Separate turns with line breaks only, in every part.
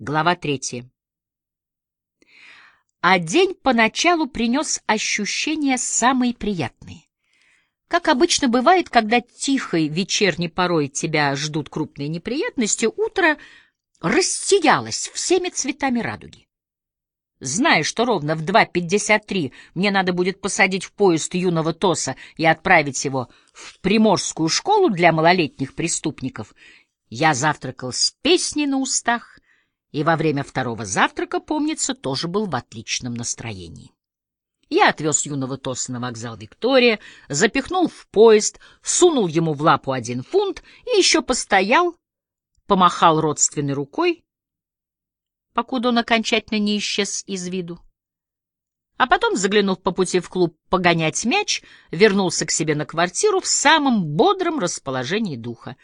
Глава третья. А день поначалу принес ощущения самые приятные. Как обычно бывает, когда тихой вечерней порой тебя ждут крупные неприятности, утро рассиялось всеми цветами радуги. Зная, что ровно в 2.53 мне надо будет посадить в поезд юного Тоса и отправить его в приморскую школу для малолетних преступников, я завтракал с песней на устах, и во время второго завтрака, помнится, тоже был в отличном настроении. Я отвез юного Тоса на вокзал Виктория, запихнул в поезд, сунул ему в лапу один фунт и еще постоял, помахал родственной рукой, покуда он окончательно не исчез из виду. А потом, заглянув по пути в клуб погонять мяч, вернулся к себе на квартиру в самом бодром расположении духа.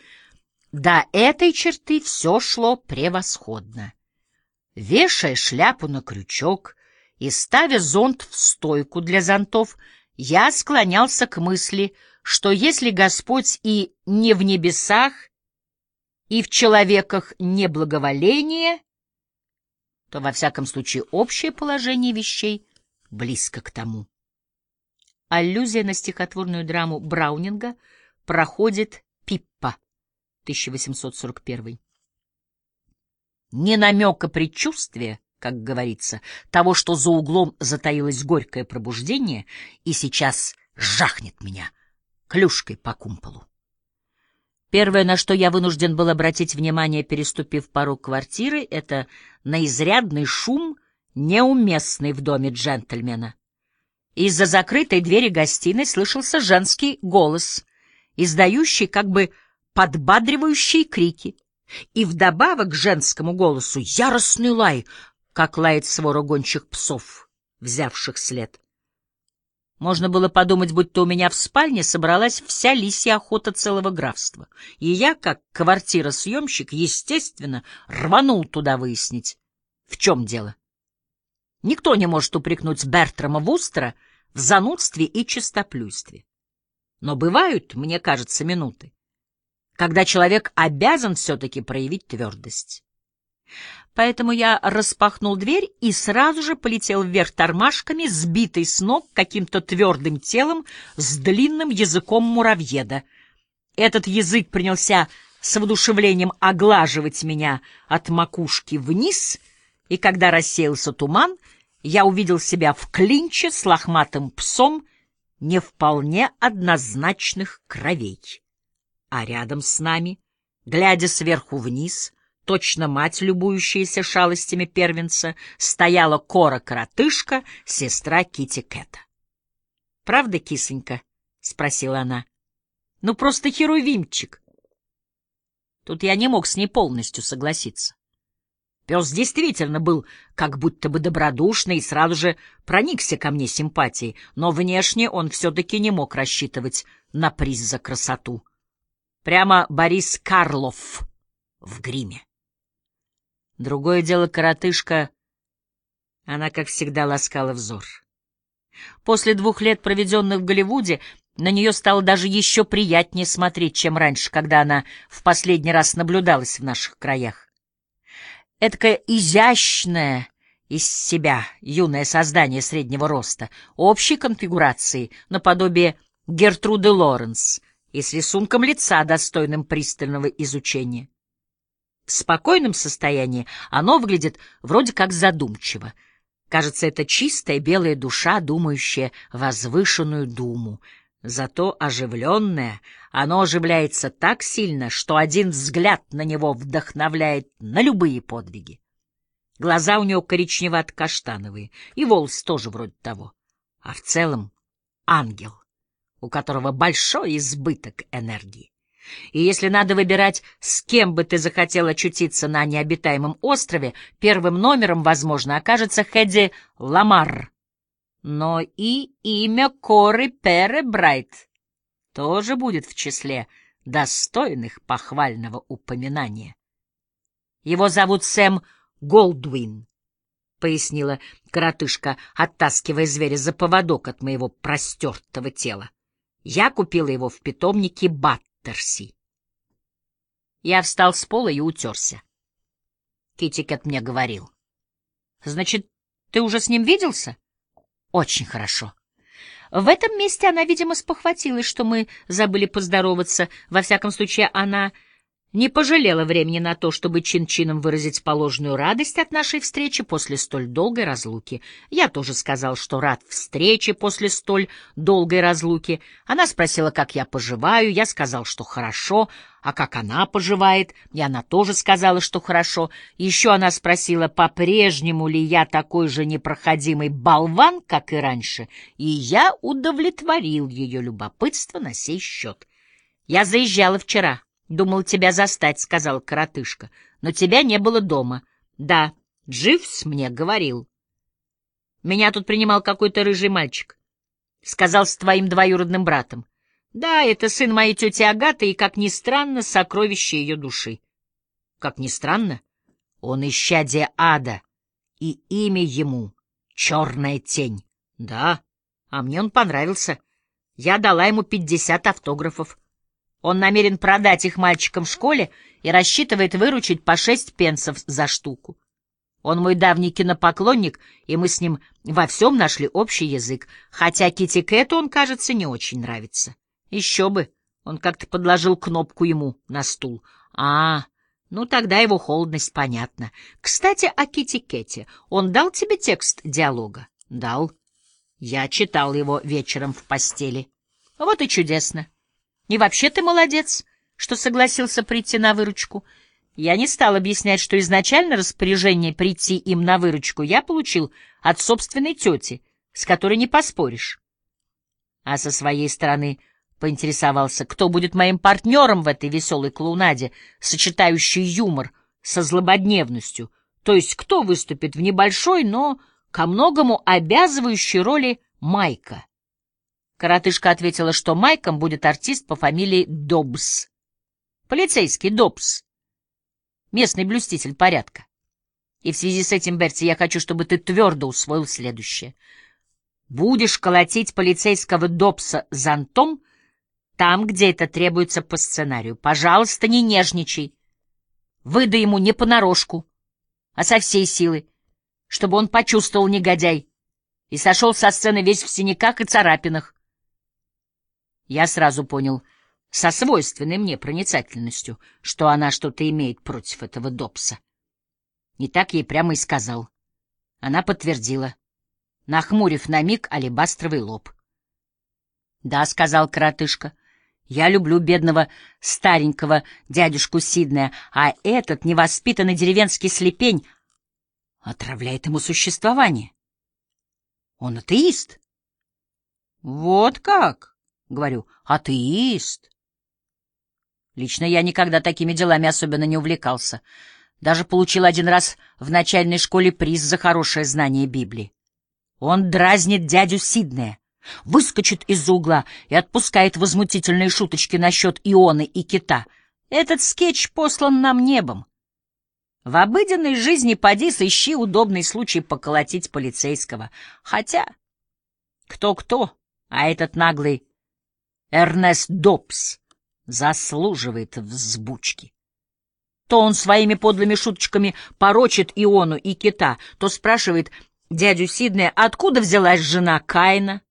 До этой черты все шло превосходно. Вешая шляпу на крючок и ставя зонт в стойку для зонтов, я склонялся к мысли, что если Господь и не в небесах, и в человеках неблаговоление, то, во всяком случае, общее положение вещей близко к тому. Аллюзия на стихотворную драму Браунинга проходит Пиппа, 1841 ни намека предчувствия, как говорится, того, что за углом затаилось горькое пробуждение и сейчас жахнет меня клюшкой по кумполу. Первое, на что я вынужден был обратить внимание, переступив порог квартиры, это на изрядный шум, неуместный в доме джентльмена. Из-за закрытой двери гостиной слышался женский голос, издающий как бы подбадривающие крики. И вдобавок к женскому голосу яростный лай, как лает свора гончих псов, взявших след. Можно было подумать, будто у меня в спальне собралась вся лисья охота целого графства, и я, как квартиросъемщик, естественно, рванул туда выяснить, в чем дело. Никто не может упрекнуть Бертрама Вустера в занудстве и чистоплюйстве. Но бывают, мне кажется, минуты, когда человек обязан все-таки проявить твердость. Поэтому я распахнул дверь и сразу же полетел вверх тормашками, сбитый с ног каким-то твердым телом с длинным языком муравьеда. Этот язык принялся с воодушевлением оглаживать меня от макушки вниз, и когда рассеялся туман, я увидел себя в клинче с лохматым псом не вполне однозначных кровей а рядом с нами, глядя сверху вниз, точно мать, любующаяся шалостями первенца, стояла Кора-коротышка, сестра Кити Кэта. — Правда, кисонька? — спросила она. — Ну, просто херувимчик. Тут я не мог с ней полностью согласиться. Пес действительно был как будто бы добродушный и сразу же проникся ко мне симпатией, но внешне он все-таки не мог рассчитывать на приз за красоту. Прямо Борис Карлов в гриме. Другое дело коротышка, она, как всегда, ласкала взор. После двух лет, проведенных в Голливуде, на нее стало даже еще приятнее смотреть, чем раньше, когда она в последний раз наблюдалась в наших краях. Эдакое изящное из себя юное создание среднего роста, общей конфигурации, наподобие Гертруды Лоренс, и с рисунком лица, достойным пристального изучения. В спокойном состоянии оно выглядит вроде как задумчиво. Кажется, это чистая белая душа, думающая возвышенную думу. Зато оживленное, оно оживляется так сильно, что один взгляд на него вдохновляет на любые подвиги. Глаза у него коричневато-каштановые, и волосы тоже вроде того. А в целом ангел у которого большой избыток энергии. И если надо выбирать, с кем бы ты захотел очутиться на необитаемом острове, первым номером, возможно, окажется Хэдди Ламар. Но и имя Коры Пере Брайт тоже будет в числе достойных похвального упоминания. Его зовут Сэм Голдуин, — пояснила коротышка, оттаскивая зверя за поводок от моего простертого тела. Я купила его в питомнике Баттерси. Я встал с пола и утерся. Китикет мне говорил. Значит, ты уже с ним виделся? Очень хорошо. В этом месте она, видимо, спохватилась, что мы забыли поздороваться. Во всяком случае, она не пожалела времени на то, чтобы чин-чином выразить положенную радость от нашей встречи после столь долгой разлуки. Я тоже сказал, что рад встрече после столь долгой разлуки. Она спросила, как я поживаю, я сказал, что хорошо, а как она поживает, и она тоже сказала, что хорошо. Еще она спросила, по-прежнему ли я такой же непроходимый болван, как и раньше, и я удовлетворил ее любопытство на сей счет. Я заезжала вчера. Думал тебя застать, — сказал коротышка, — но тебя не было дома. Да, Дживс мне говорил. Меня тут принимал какой-то рыжий мальчик. Сказал с твоим двоюродным братом. Да, это сын моей тети Агаты и, как ни странно, сокровище ее души. Как ни странно, он исчадие ада, и имя ему — Черная тень. Да, а мне он понравился. Я дала ему пятьдесят автографов. Он намерен продать их мальчикам в школе и рассчитывает выручить по шесть пенсов за штуку. Он мой давний кинопоклонник, и мы с ним во всем нашли общий язык, хотя Кити Кэту он, кажется, не очень нравится. Еще бы, он как-то подложил кнопку ему на стул. А, ну тогда его холодность понятна. Кстати, о Кити Кэте. Он дал тебе текст диалога? Дал. Я читал его вечером в постели. Вот и чудесно. И вообще ты молодец, что согласился прийти на выручку. Я не стал объяснять, что изначально распоряжение прийти им на выручку я получил от собственной тети, с которой не поспоришь. А со своей стороны поинтересовался, кто будет моим партнером в этой веселой клоунаде, сочетающей юмор со злободневностью, то есть кто выступит в небольшой, но ко многому обязывающей роли Майка. Коротышка ответила, что Майком будет артист по фамилии Добс. Полицейский Добс. Местный блюститель порядка. И в связи с этим, Берти, я хочу, чтобы ты твердо усвоил следующее. Будешь колотить полицейского Добса зонтом там, где это требуется по сценарию. Пожалуйста, не нежничай. Выдай ему не понарошку, а со всей силы, чтобы он почувствовал негодяй и сошел со сцены весь в синяках и царапинах. Я сразу понял, со свойственной мне проницательностью, что она что-то имеет против этого Добса. И так ей прямо и сказал. Она подтвердила, нахмурив на миг алебастровый лоб. — Да, — сказал коротышка, — я люблю бедного старенького дядюшку Сиднея, а этот невоспитанный деревенский слепень отравляет ему существование. Он атеист. — Вот как? Говорю, атеист. Лично я никогда такими делами особенно не увлекался. Даже получил один раз в начальной школе приз за хорошее знание Библии. Он дразнит дядю Сиднея, выскочит из-за угла и отпускает возмутительные шуточки насчет Ионы и кита. Этот скетч послан нам небом. В обыденной жизни поди сыщи удобный случай поколотить полицейского. Хотя кто-кто, а этот наглый Эрнест Добс заслуживает взбучки. То он своими подлыми шуточками порочит Иону и Кита, то спрашивает дядю Сиднея, откуда взялась жена Каина.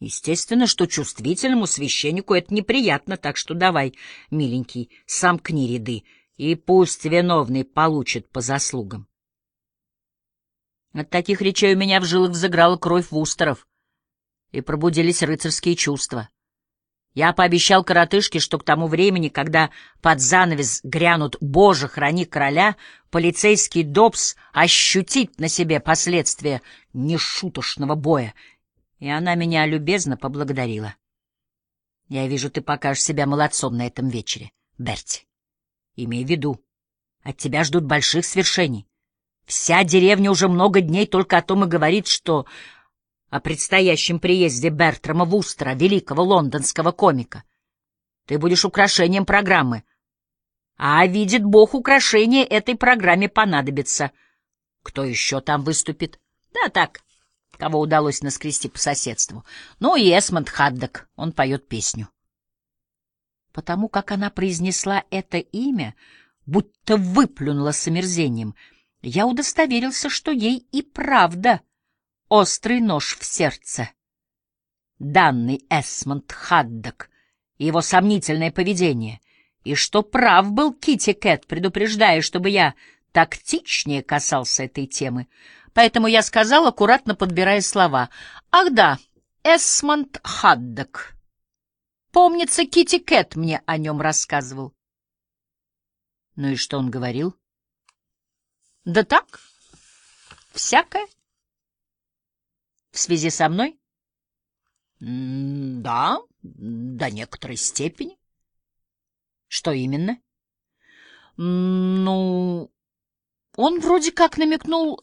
Естественно, что чувствительному священнику это неприятно, так что давай, миленький, сомкни ряды, и пусть виновный получит по заслугам. От таких речей у меня в жилах взыграла кровь вустеров, и пробудились рыцарские чувства. Я пообещал коротышке, что к тому времени, когда под занавес грянут «Боже, храни короля», полицейский Добс ощутит на себе последствия нешуточного боя. И она меня любезно поблагодарила. Я вижу, ты покажешь себя молодцом на этом вечере, Берти. Имей в виду, от тебя ждут больших свершений. Вся деревня уже много дней только о том и говорит, что о предстоящем приезде Бертрама Вустера, великого лондонского комика. Ты будешь украшением программы. А, видит Бог, украшение этой программе понадобится. Кто еще там выступит? Да так, кого удалось наскрести по соседству. Ну и Эсмонд Хаддок, он поет песню. Потому как она произнесла это имя, будто выплюнула с омерзением. Я удостоверился, что ей и правда острый нож в сердце. Данный Эсмонд Хаддок и его сомнительное поведение, и что прав был Кити Кэт, предупреждая, чтобы я тактичнее касался этой темы. Поэтому я сказал, аккуратно подбирая слова. «Ах да, Эсмонд Хаддок. Помнится, Кити Кэт мне о нем рассказывал». Ну и что он говорил? «Да так, всякое». «В связи со мной?» «Да, до некоторой степени». «Что именно?» «Ну, он вроде как намекнул,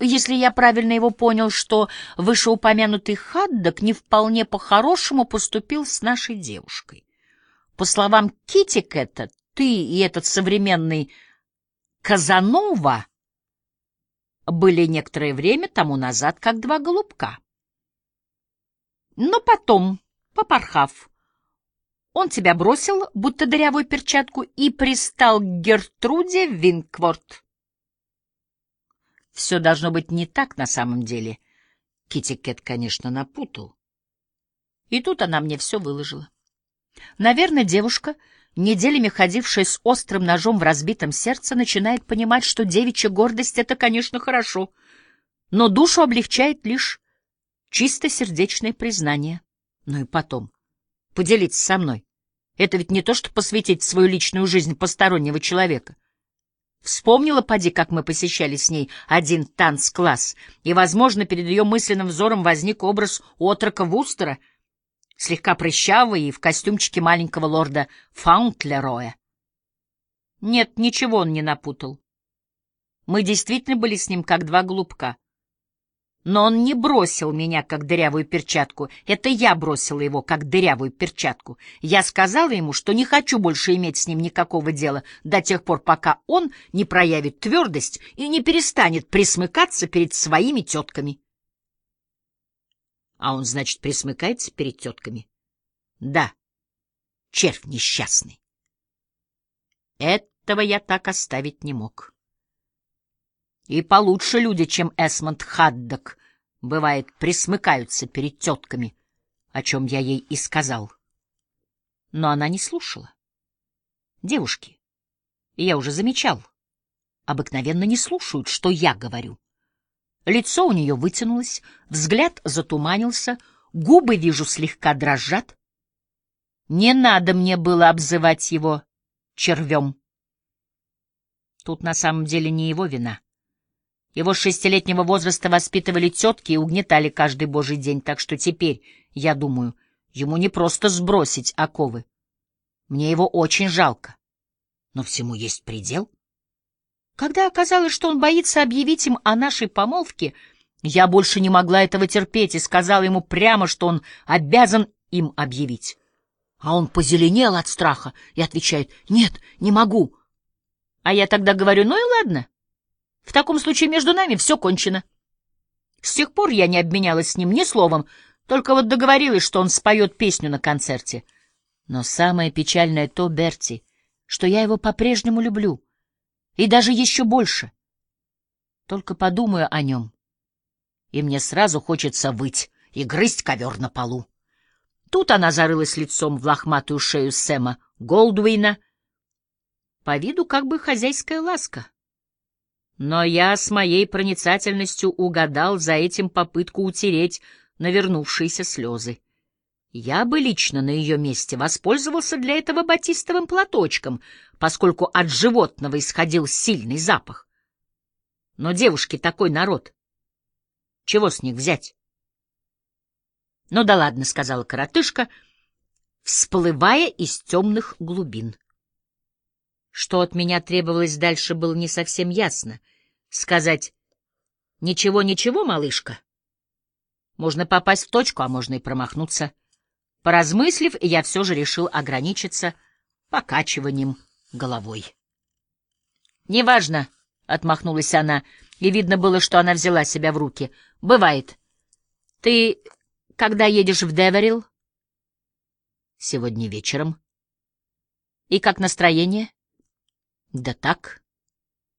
если я правильно его понял, что вышеупомянутый Хаддок не вполне по-хорошему поступил с нашей девушкой. По словам Китикета, ты и этот современный Казанова были некоторое время тому назад как два голубка. Но потом, попорхав, он тебя бросил, будто дырявую перчатку, и пристал к Гертруде Винкворт. Все должно быть не так на самом деле. Китикет, конечно, напутал. И тут она мне все выложила. Наверное, девушка, неделями ходившая с острым ножом в разбитом сердце, начинает понимать, что девичья гордость — это, конечно, хорошо, но душу облегчает лишь чистосердечное признание. Ну и потом, поделиться со мной. Это ведь не то, что посвятить свою личную жизнь постороннего человека — Вспомнила, поди, как мы посещали с ней один танцкласс, и, возможно, перед ее мысленным взором возник образ отрока Вустера, слегка прыщавый и в костюмчике маленького лорда Фаунтлероя. Нет, ничего он не напутал. Мы действительно были с ним как два голубка. Но он не бросил меня, как дырявую перчатку. Это я бросила его, как дырявую перчатку. Я сказала ему, что не хочу больше иметь с ним никакого дела до тех пор, пока он не проявит твердость и не перестанет присмыкаться перед своими тетками. А он, значит, присмыкается перед тетками? Да, червь несчастный. Этого я так оставить не мог. И получше люди, чем Эсмонд Хаддок, бывает, присмыкаются перед тетками, о чем я ей и сказал. Но она не слушала. Девушки, я уже замечал, обыкновенно не слушают, что я говорю. Лицо у нее вытянулось, взгляд затуманился, губы, вижу, слегка дрожат. Не надо мне было обзывать его червем. Тут на самом деле не его вина. Его с шестилетнего возраста воспитывали тетки и угнетали каждый божий день, так что теперь, я думаю, ему не просто сбросить оковы. Мне его очень жалко. Но всему есть предел. Когда оказалось, что он боится объявить им о нашей помолвке, я больше не могла этого терпеть и сказала ему прямо, что он обязан им объявить. А он позеленел от страха и отвечает «Нет, не могу». А я тогда говорю «Ну и ладно». В таком случае между нами все кончено. С тех пор я не обменялась с ним ни словом, только вот договорилась, что он споет песню на концерте. Но самое печальное то, Берти, что я его по-прежнему люблю, и даже еще больше. Только подумаю о нем, и мне сразу хочется выть и грызть ковер на полу. Тут она зарылась лицом в лохматую шею Сэма Голдуина. По виду как бы хозяйская ласка. Но я с моей проницательностью угадал за этим попытку утереть навернувшиеся слезы. Я бы лично на ее месте воспользовался для этого батистовым платочком, поскольку от животного исходил сильный запах. Но девушки такой народ. Чего с них взять? — Ну да ладно, — сказала коротышка, всплывая из темных глубин. Что от меня требовалось дальше, было не совсем ясно. Сказать «Ничего, ничего, малышка». Можно попасть в точку, а можно и промахнуться. Поразмыслив, я все же решил ограничиться покачиванием головой. «Неважно», — отмахнулась она, и видно было, что она взяла себя в руки. «Бывает. Ты когда едешь в Деверил?» «Сегодня вечером». «И как настроение?» Да так,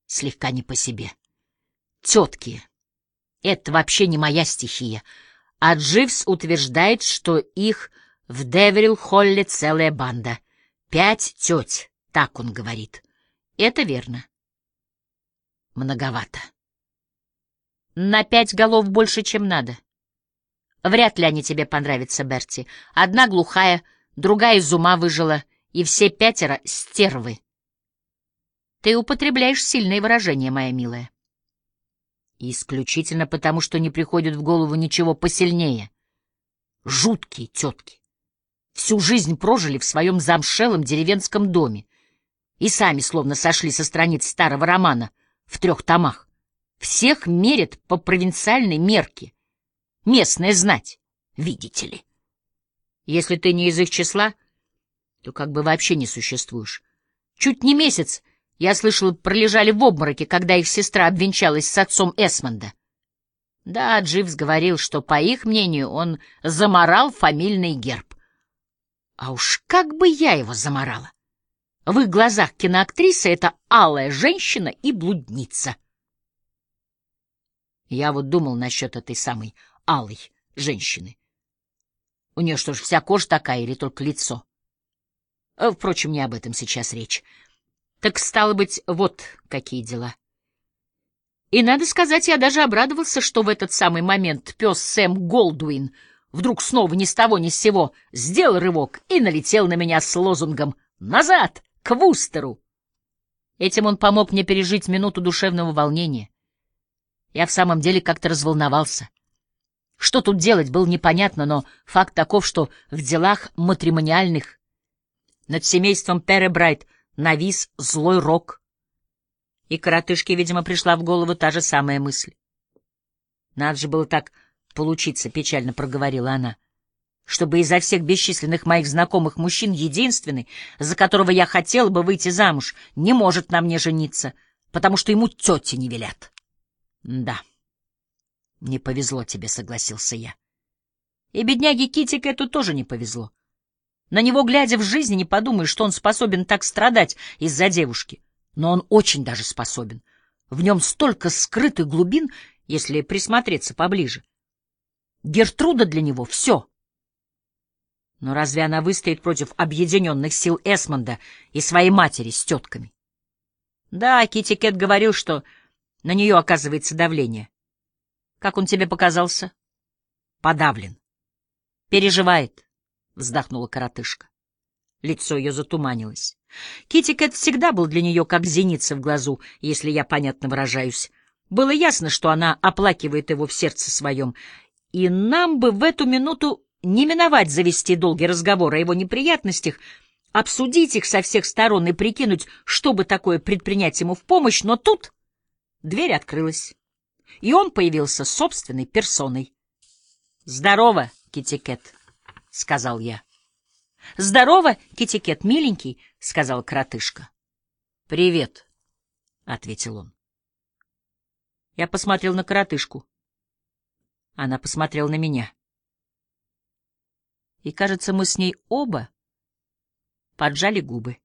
слегка не по себе. Тетки — это вообще не моя стихия, а Дживс утверждает, что их в Деверилл-Холле целая банда. Пять теть, так он говорит. Это верно. Многовато. На пять голов больше, чем надо. Вряд ли они тебе понравятся, Берти. Одна глухая, другая из ума выжила, и все пятеро — стервы. Ты употребляешь сильные выражения, моя милая. Исключительно потому, что не приходит в голову ничего посильнее. Жуткие тетки. Всю жизнь прожили в своем замшелом деревенском доме и сами словно сошли со страниц старого романа в трех томах. Всех мерят по провинциальной мерке. Местная знать, видите ли. Если ты не из их числа, то как бы вообще не существуешь. Чуть не месяц я слышал, пролежали в обмороке, когда их сестра обвенчалась с отцом Эсмонда. Да, Дживс говорил, что, по их мнению, он заморал фамильный герб. А уж как бы я его заморала! В их глазах киноактриса — это алая женщина и блудница. Я вот думал насчет этой самой алой женщины. У нее что ж, вся кожа такая или только лицо? Впрочем, не об этом сейчас речь. Так стало быть, вот какие дела. И, надо сказать, я даже обрадовался, что в этот самый момент пес Сэм Голдуин вдруг снова ни с того ни с сего сделал рывок и налетел на меня с лозунгом «Назад! К Вустеру!». Этим он помог мне пережить минуту душевного волнения. Я в самом деле как-то разволновался. Что тут делать, было непонятно, но факт таков, что в делах матримониальных над семейством Перебрайт — навис злой рок. И коротышке, видимо, пришла в голову та же самая мысль. Надо же было так получиться, — печально проговорила она, — чтобы изо всех бесчисленных моих знакомых мужчин единственный, за которого я хотела бы выйти замуж, не может на мне жениться, потому что ему тети не велят. — Да, не повезло тебе, — согласился я. И бедняге Китик эту тоже не повезло. На него, глядя в жизни, не подумаешь, что он способен так страдать из-за девушки. Но он очень даже способен. В нем столько скрытых глубин, если присмотреться поближе. Гертруда для него — все. Но разве она выстоит против объединенных сил Эсмонда и своей матери с тетками? Да, Китти Кэт говорил, что на нее оказывается давление. Как он тебе показался? Подавлен. Переживает вздохнула коротышка. Лицо ее затуманилось. Китикет всегда был для нее как зеница в глазу, если я понятно выражаюсь. Было ясно, что она оплакивает его в сердце своем, и нам бы в эту минуту не миновать завести долгий разговор о его неприятностях, обсудить их со всех сторон и прикинуть, что бы такое предпринять ему в помощь, но тут дверь открылась, и он появился собственной персоной. «Здорово, Китикет!» — сказал я. — Здорово, Китикет, миленький, — сказал коротышка. — Привет, — ответил он. Я посмотрел на коротышку. Она посмотрела на меня. И, кажется, мы с ней оба поджали губы.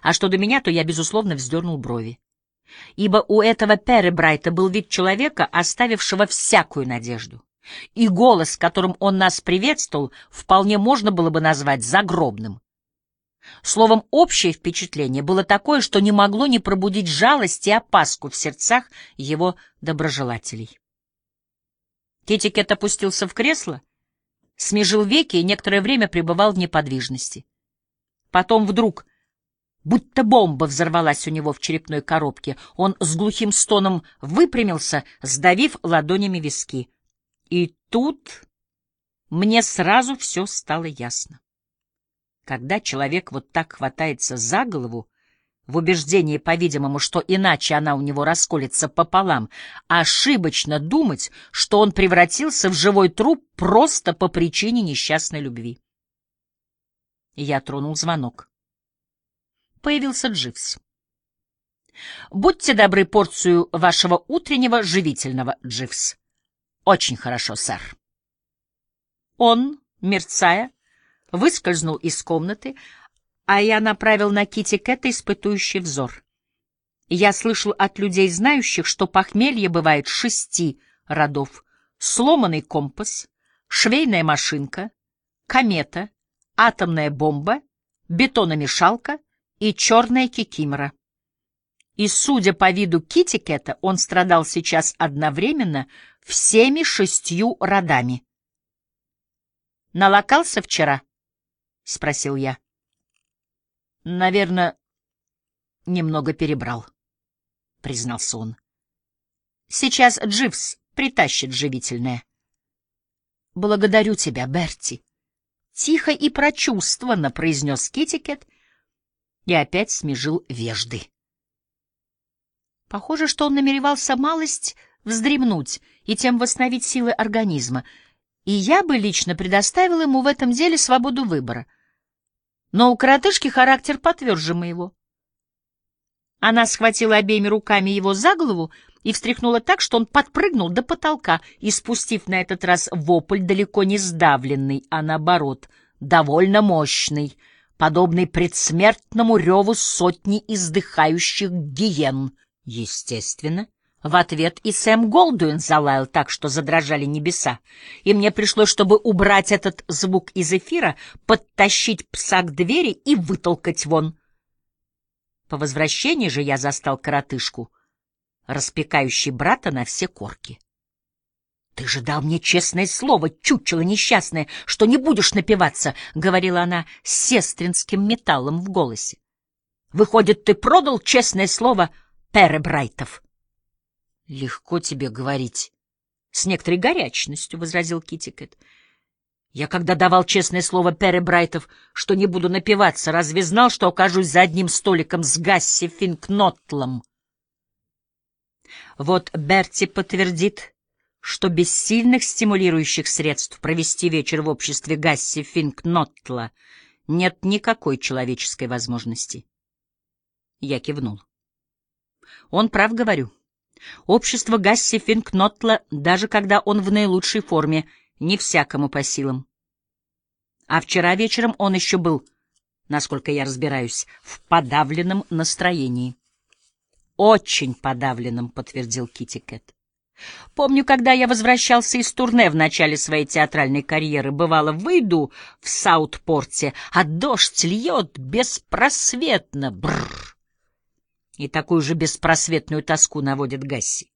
А что до меня, то я, безусловно, вздернул брови. Ибо у этого Перебрайта был вид человека, оставившего всякую надежду и голос, которым он нас приветствовал, вполне можно было бы назвать загробным. Словом, общее впечатление было такое, что не могло не пробудить жалость и опаску в сердцах его доброжелателей. Китикет опустился в кресло, смежил веки и некоторое время пребывал в неподвижности. Потом вдруг, будто бомба взорвалась у него в черепной коробке, он с глухим стоном выпрямился, сдавив ладонями виски — и тут мне сразу все стало ясно. Когда человек вот так хватается за голову, в убеждении, по-видимому, что иначе она у него расколется пополам, ошибочно думать, что он превратился в живой труп просто по причине несчастной любви. Я тронул звонок. Появился Дживс. «Будьте добры порцию вашего утреннего живительного, Дживс». Очень хорошо, сэр. Он, мерцая, выскользнул из комнаты, а я направил на Кити Кэта испытующий взор. Я слышал от людей, знающих, что похмелье бывает шести родов. Сломанный компас, швейная машинка, комета, атомная бомба, бетономешалка и черная кикимора. И, судя по виду Китикета, он страдал сейчас одновременно всеми шестью родами. «Налокался вчера?» — спросил я. «Наверное, немного перебрал», — признался он. «Сейчас Дживс притащит живительное». «Благодарю тебя, Берти», — тихо и прочувствованно произнес Китикет и опять смежил вежды. Похоже, что он намеревался малость вздремнуть и тем восстановить силы организма, и я бы лично предоставил ему в этом деле свободу выбора. Но у коротышки характер потверже моего. Она схватила обеими руками его за голову и встряхнула так, что он подпрыгнул до потолка, и, спустив на этот раз вопль далеко не сдавленный, а наоборот, довольно мощный, подобный предсмертному реву сотни издыхающих гиен — Естественно. В ответ и Сэм Голдуин залаял так, что задрожали небеса, и мне пришлось, чтобы убрать этот звук из эфира, подтащить пса к двери и вытолкать вон. По возвращении же я застал коротышку, распекающий брата на все корки. — Ты же дал мне честное слово, чучело несчастное, что не будешь напиваться, — говорила она с сестринским металлом в голосе. — Выходит, ты продал честное слово — Пере Брайтов. — Легко тебе говорить. — С некоторой горячностью, — возразил Китикет. — Я когда давал честное слово Пере Брайтов, что не буду напиваться, разве знал, что окажусь за одним столиком с Гасси Финкнотлом? Вот Берти подтвердит, что без сильных стимулирующих средств провести вечер в обществе Гасси Финкнотла нет никакой человеческой возможности. Я кивнул. Он прав, говорю. Общество Гасси Финкнотла, даже когда он в наилучшей форме, не всякому по силам. А вчера вечером он еще был, насколько я разбираюсь, в подавленном настроении. Очень подавленном, подтвердил Китикет. Помню, когда я возвращался из турне в начале своей театральной карьеры, бывало, выйду в Саутпорте, а дождь льет беспросветно. Бррр и такую же беспросветную тоску наводит Гасси.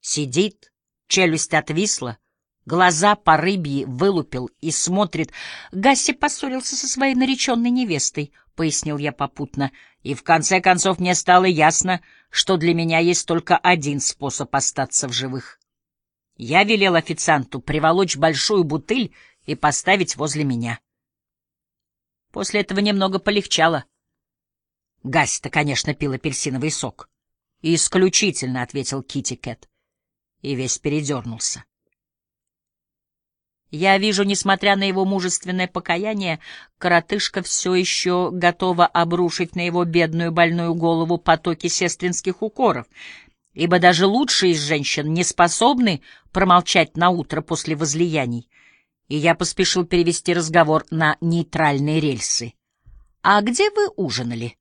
Сидит, челюсть отвисла, глаза по рыбьи вылупил и смотрит. Гасси поссорился со своей нареченной невестой, — пояснил я попутно, и в конце концов мне стало ясно, что для меня есть только один способ остаться в живых. Я велел официанту приволочь большую бутыль и поставить возле меня. После этого немного полегчало. Гась-то, конечно, пил апельсиновый сок. «Исключительно», — ответил Кити Кэт. И весь передернулся. Я вижу, несмотря на его мужественное покаяние, коротышка все еще готова обрушить на его бедную больную голову потоки сестринских укоров, ибо даже лучшие из женщин не способны промолчать на утро после возлияний. И я поспешил перевести разговор на нейтральные рельсы. «А где вы ужинали?»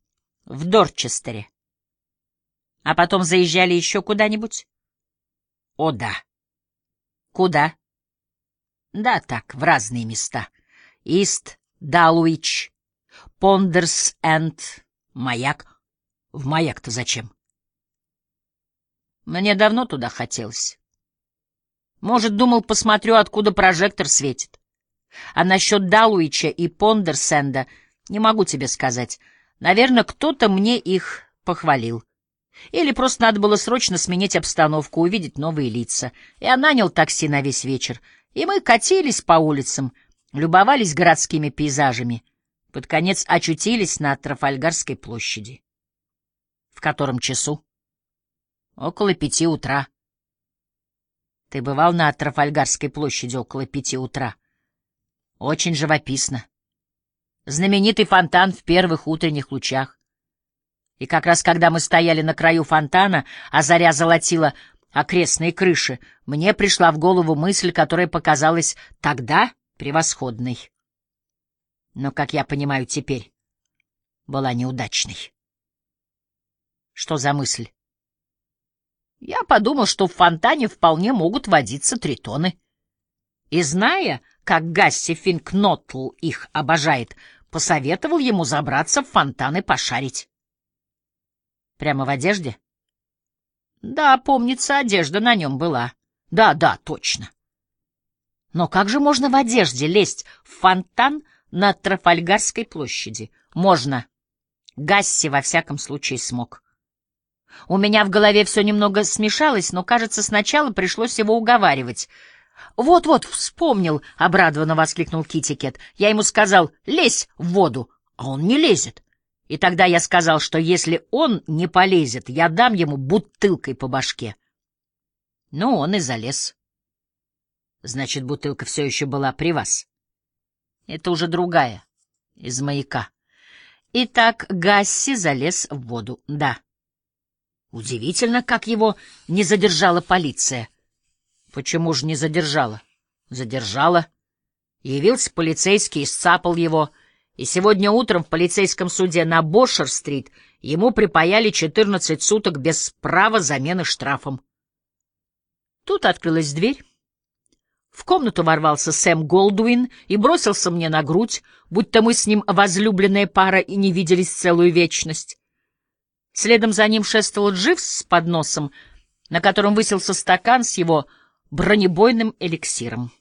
В Дорчестере. А потом заезжали еще куда-нибудь? О, да. Куда? Да, так, в разные места. Ист, Далуич, Пондерс энд Маяк. В Маяк-то зачем? Мне давно туда хотелось. Может, думал, посмотрю, откуда прожектор светит. А насчет Далуича и Пондерсенда не могу тебе сказать. Наверное, кто-то мне их похвалил. Или просто надо было срочно сменить обстановку, увидеть новые лица. Я нанял такси на весь вечер, и мы катились по улицам, любовались городскими пейзажами. Под конец очутились на Трафальгарской площади. В котором часу? Около пяти утра. Ты бывал на Трафальгарской площади около пяти утра? Очень живописно знаменитый фонтан в первых утренних лучах. И как раз когда мы стояли на краю фонтана, а заря золотила окрестные крыши, мне пришла в голову мысль, которая показалась тогда превосходной. Но, как я понимаю теперь, была неудачной. Что за мысль? Я подумал, что в фонтане вполне могут водиться тритоны. И зная, как Гасси Финкнотл их обожает, посоветовал ему забраться в фонтан и пошарить. Прямо в одежде? Да, помнится, одежда на нем была. Да, да, точно. Но как же можно в одежде лезть в фонтан на Трафальгарской площади? Можно. Гасси во всяком случае смог. У меня в голове все немного смешалось, но, кажется, сначала пришлось его уговаривать. «Вот-вот, вспомнил!» — обрадованно воскликнул Китикет. Я ему сказал «Лезь в воду!» А он не лезет. И тогда я сказал, что если он не полезет, я дам ему бутылкой по башке. Ну, он и залез. Значит, бутылка все еще была при вас. Это уже другая, из маяка. Итак, Гасси залез в воду, да. Удивительно, как его не задержала полиция. Почему же не задержала? Задержала. Явился полицейский сцапал его, и сегодня утром в полицейском суде на Бошер-стрит ему припаяли 14 суток без права замены штрафом. Тут открылась дверь. В комнату ворвался Сэм Голдуин и бросился мне на грудь, будто мы с ним возлюбленная пара и не виделись целую вечность. Следом за ним шествовал Дживс с подносом, на котором высился стакан с его бронебойным эликсиром.